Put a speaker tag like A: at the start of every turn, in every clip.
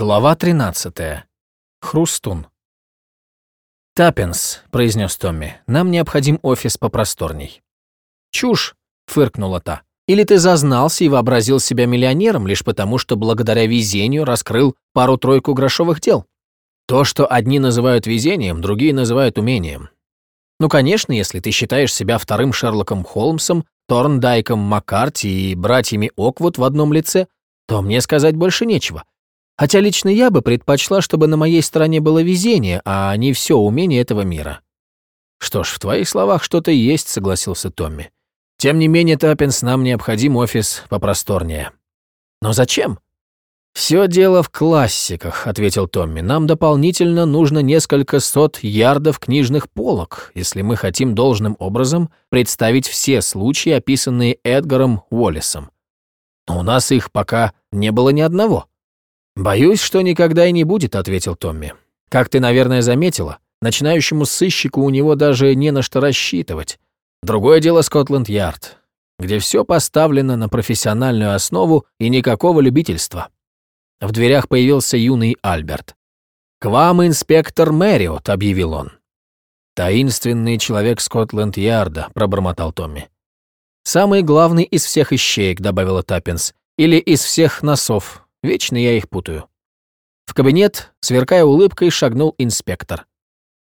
A: Глава 13. Хрустун. «Таппинс», — произнес Томми, — «нам необходим офис попросторней». «Чушь», — фыркнула та. «Или ты зазнался и вообразил себя миллионером лишь потому, что благодаря везению раскрыл пару-тройку грошовых дел? То, что одни называют везением, другие называют умением. Ну, конечно, если ты считаешь себя вторым Шерлоком Холмсом, Торндайком Маккарти и братьями Оквуд в одном лице, то мне сказать больше нечего». Хотя лично я бы предпочла, чтобы на моей стороне было везение, а не все умение этого мира. Что ж, в твоих словах что-то есть, согласился Томми. Тем не менее, Таппинс, нам необходим офис попросторнее. Но зачем? Все дело в классиках, ответил Томми. Нам дополнительно нужно несколько сот ярдов книжных полок, если мы хотим должным образом представить все случаи, описанные Эдгаром Уоллесом. Но у нас их пока не было ни одного. «Боюсь, что никогда и не будет», — ответил Томми. «Как ты, наверное, заметила, начинающему сыщику у него даже не на что рассчитывать. Другое дело Скотланд-Ярд, где все поставлено на профессиональную основу и никакого любительства». В дверях появился юный Альберт. «К вам инспектор Мэриот», — объявил он. «Таинственный человек Скотланд-Ярда», — пробормотал Томми. «Самый главный из всех ищеек», — добавила Таппинс. «Или из всех носов. Вечно я их путаю. В кабинет, сверкая улыбкой, шагнул инспектор.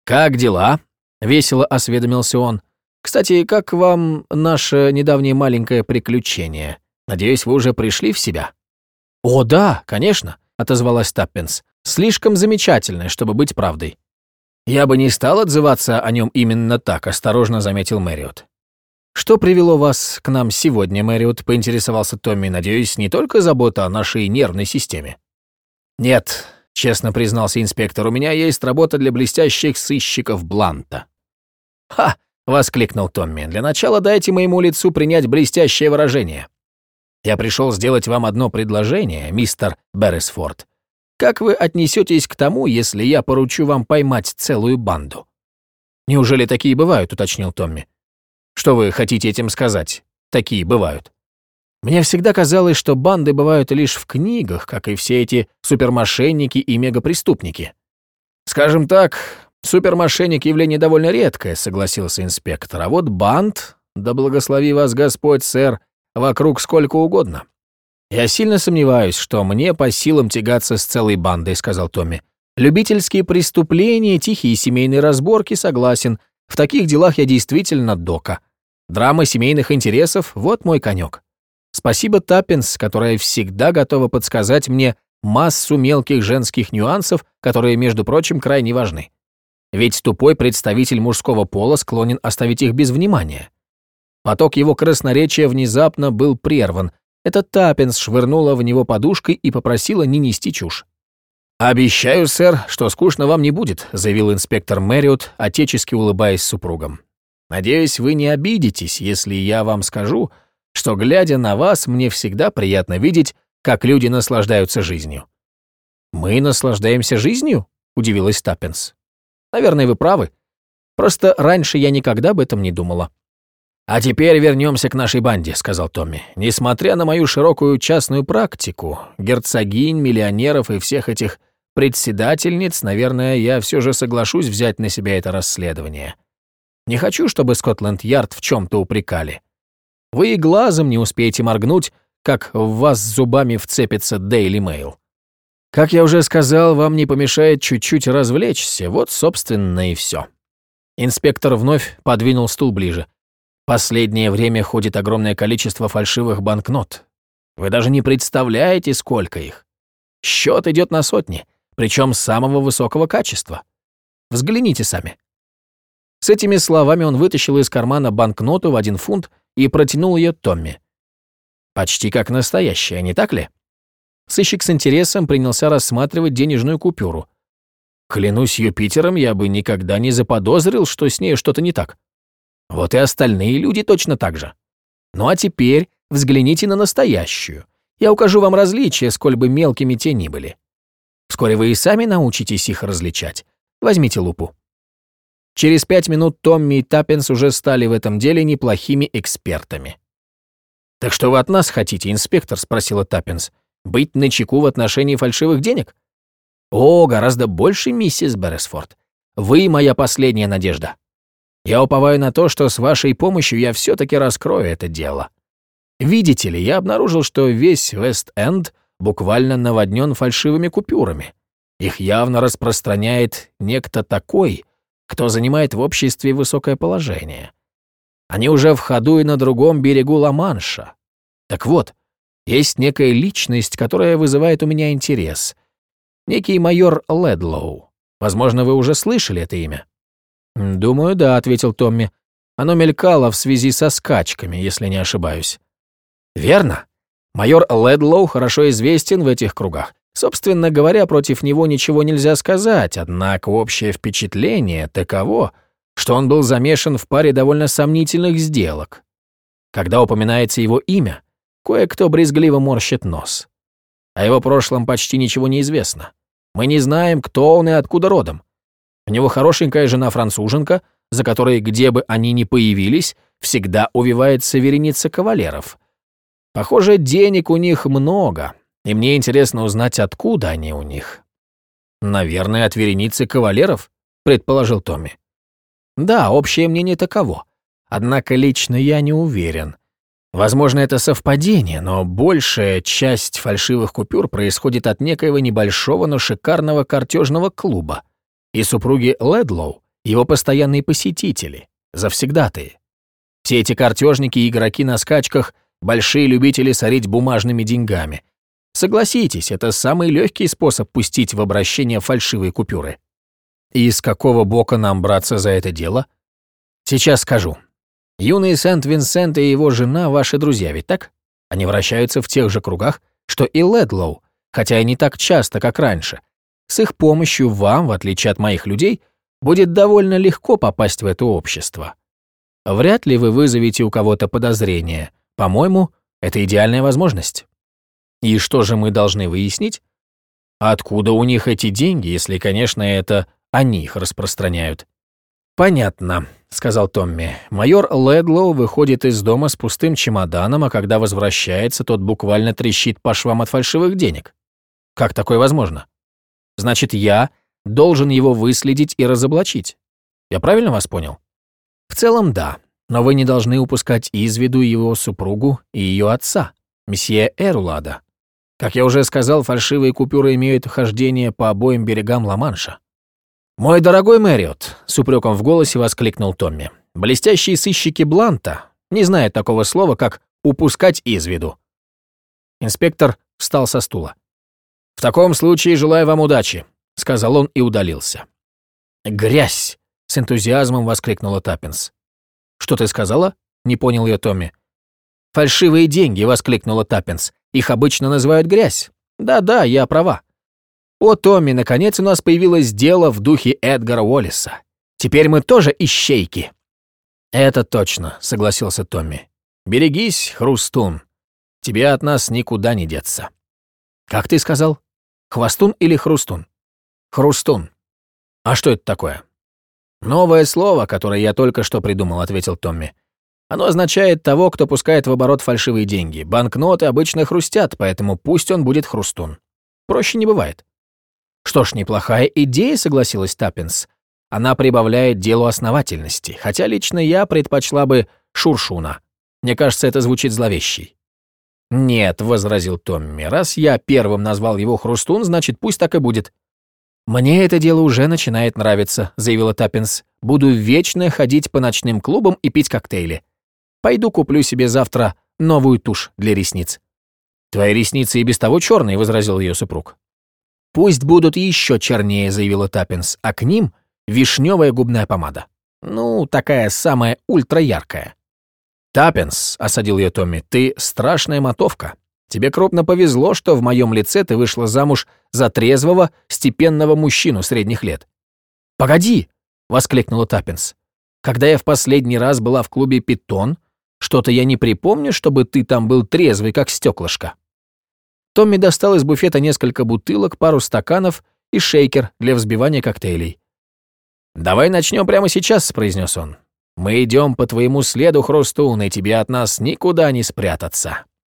A: «Как дела?» — весело осведомился он. «Кстати, как вам наше недавнее маленькое приключение? Надеюсь, вы уже пришли в себя?» «О, да, конечно», — отозвалась Таппинс. «Слишком замечательное, чтобы быть правдой». «Я бы не стал отзываться о нем именно так», — осторожно заметил Мэриот. «Что привело вас к нам сегодня, Мэриот?» — поинтересовался Томми. «Надеюсь, не только забота о нашей нервной системе?» «Нет», — честно признался инспектор, — «у меня есть работа для блестящих сыщиков Бланта». «Ха!» — воскликнул Томми. «Для начала дайте моему лицу принять блестящее выражение. Я пришел сделать вам одно предложение, мистер Берресфорд. Как вы отнесетесь к тому, если я поручу вам поймать целую банду?» «Неужели такие бывают?» — уточнил Томми. Что вы хотите этим сказать? Такие бывают. Мне всегда казалось, что банды бывают лишь в книгах, как и все эти супермошенники и мегапреступники. Скажем так, супермошенник явление довольно редкое, согласился инспектор. А вот банд, да благослови вас Господь, сэр, вокруг сколько угодно. Я сильно сомневаюсь, что мне по силам тягаться с целой бандой, сказал Томми. Любительские преступления, тихие семейные разборки, согласен, в таких делах я действительно дока. Драма семейных интересов — вот мой конек. Спасибо Таппинс, которая всегда готова подсказать мне массу мелких женских нюансов, которые, между прочим, крайне важны. Ведь тупой представитель мужского пола склонен оставить их без внимания. Поток его красноречия внезапно был прерван. Эта Таппинс швырнула в него подушкой и попросила не нести чушь. «Обещаю, сэр, что скучно вам не будет», — заявил инспектор Мэриот, отечески улыбаясь супругам. «Надеюсь, вы не обидитесь, если я вам скажу, что, глядя на вас, мне всегда приятно видеть, как люди наслаждаются жизнью». «Мы наслаждаемся жизнью?» — удивилась Таппинс. «Наверное, вы правы. Просто раньше я никогда об этом не думала». «А теперь вернемся к нашей банде», — сказал Томми. «Несмотря на мою широкую частную практику, герцогинь, миллионеров и всех этих председательниц, наверное, я все же соглашусь взять на себя это расследование. Не хочу, чтобы Скотланд-Ярд в чем-то упрекали. Вы и глазом не успеете моргнуть, как в вас зубами вцепится Daily Mail. Как я уже сказал, вам не помешает чуть-чуть развлечься, вот, собственно, и все. Инспектор вновь подвинул стул ближе. Последнее время ходит огромное количество фальшивых банкнот. Вы даже не представляете, сколько их. Счет идет на сотни причем самого высокого качества. Взгляните сами». С этими словами он вытащил из кармана банкноту в один фунт и протянул ее Томми. Почти как настоящая, не так ли? Сыщик с интересом принялся рассматривать денежную купюру. Клянусь Юпитером, я бы никогда не заподозрил, что с ней что-то не так. Вот и остальные люди точно так же. Ну а теперь взгляните на настоящую. Я укажу вам различия, сколь бы мелкими те ни были. Вскоре вы и сами научитесь их различать. Возьмите лупу. Через пять минут Томми и Таппенс уже стали в этом деле неплохими экспертами. «Так что вы от нас хотите, инспектор?» — спросила Таппенс. «Быть начеку в отношении фальшивых денег? О, гораздо больше, миссис Берресфорд. Вы моя последняя надежда. Я уповаю на то, что с вашей помощью я все-таки раскрою это дело. Видите ли, я обнаружил, что весь Вест-Энд буквально наводнен фальшивыми купюрами. Их явно распространяет некто такой, кто занимает в обществе высокое положение. Они уже в ходу и на другом берегу Ла-Манша. Так вот, есть некая личность, которая вызывает у меня интерес. Некий майор Ледлоу. Возможно, вы уже слышали это имя?» «Думаю, да», — ответил Томми. «Оно мелькало в связи со скачками, если не ошибаюсь». «Верно. Майор Ледлоу хорошо известен в этих кругах. Собственно говоря, против него ничего нельзя сказать, однако общее впечатление таково, что он был замешан в паре довольно сомнительных сделок. Когда упоминается его имя, кое-кто брезгливо морщит нос. О его прошлом почти ничего не известно. Мы не знаем, кто он и откуда родом. У него хорошенькая жена-француженка, за которой, где бы они ни появились, всегда увивается вереница кавалеров. Похоже, денег у них много, и мне интересно узнать, откуда они у них. «Наверное, от вереницы кавалеров», — предположил Томми. «Да, общее мнение таково. Однако лично я не уверен. Возможно, это совпадение, но большая часть фальшивых купюр происходит от некоего небольшого, но шикарного картежного клуба. И супруги Ледлоу — его постоянные посетители, завсегдатые. Все эти картежники и игроки на скачках — большие любители сорить бумажными деньгами. Согласитесь, это самый легкий способ пустить в обращение фальшивые купюры. И с какого бока нам браться за это дело? Сейчас скажу. Юный Сент-Винсент и его жена ваши друзья, ведь так? Они вращаются в тех же кругах, что и Ледлоу, хотя и не так часто, как раньше. С их помощью вам, в отличие от моих людей, будет довольно легко попасть в это общество. Вряд ли вы вызовете у кого-то подозрение. По-моему, это идеальная возможность. И что же мы должны выяснить? Откуда у них эти деньги, если, конечно, это они их распространяют? Понятно, сказал Томми. Майор Ледлоу выходит из дома с пустым чемоданом, а когда возвращается, тот буквально трещит по швам от фальшивых денег. Как такое возможно? Значит, я должен его выследить и разоблачить. Я правильно вас понял? В целом, да. Но вы не должны упускать из виду его супругу и ее отца, месье Эрулада. Как я уже сказал, фальшивые купюры имеют хождение по обоим берегам Ла-Манша. «Мой дорогой Мэриот», — с упреком в голосе воскликнул Томми, «блестящие сыщики Бланта не знают такого слова, как «упускать из виду». Инспектор встал со стула. «В таком случае желаю вам удачи», — сказал он и удалился. «Грязь!» — с энтузиазмом воскликнула Таппинс. «Что ты сказала?» — не понял я Томми. «Фальшивые деньги!» — воскликнула Таппинс. «Их обычно называют грязь. Да-да, я права. «О, Томми, наконец у нас появилось дело в духе Эдгара Уоллиса. Теперь мы тоже ищейки». «Это точно», — согласился Томми. «Берегись, Хрустун. Тебе от нас никуда не деться». «Как ты сказал? Хвостун или Хрустун?» «Хрустун. А что это такое?» «Новое слово, которое я только что придумал», — ответил Томми. «Оно означает того, кто пускает в оборот фальшивые деньги. Банкноты обычно хрустят, поэтому пусть он будет хрустун. Проще не бывает». Что ж, неплохая идея, согласилась Таппинс. Она прибавляет делу основательности, хотя лично я предпочла бы Шуршуна. Мне кажется, это звучит зловещей. «Нет», — возразил Томми, — «раз я первым назвал его Хрустун, значит, пусть так и будет». «Мне это дело уже начинает нравиться», — заявила Таппенс. «Буду вечно ходить по ночным клубам и пить коктейли. Пойду куплю себе завтра новую тушь для ресниц». «Твои ресницы и без того черные», — возразил ее супруг. «Пусть будут еще чернее», — заявила Таппенс, «а к ним вишневая губная помада. Ну, такая самая ультраяркая». «Таппенс», — осадил ее Томми, — «ты страшная мотовка. Тебе крупно повезло, что в моем лице ты вышла замуж за трезвого, степенного мужчину средних лет». «Погоди!» — воскликнула Таппинс. «Когда я в последний раз была в клубе «Питон», что-то я не припомню, чтобы ты там был трезвый, как стеклышко». Томми достал из буфета несколько бутылок, пару стаканов и шейкер для взбивания коктейлей. «Давай начнем прямо сейчас», — произнес он. «Мы идем по твоему следу, Хрустун, и тебе от нас никуда не спрятаться».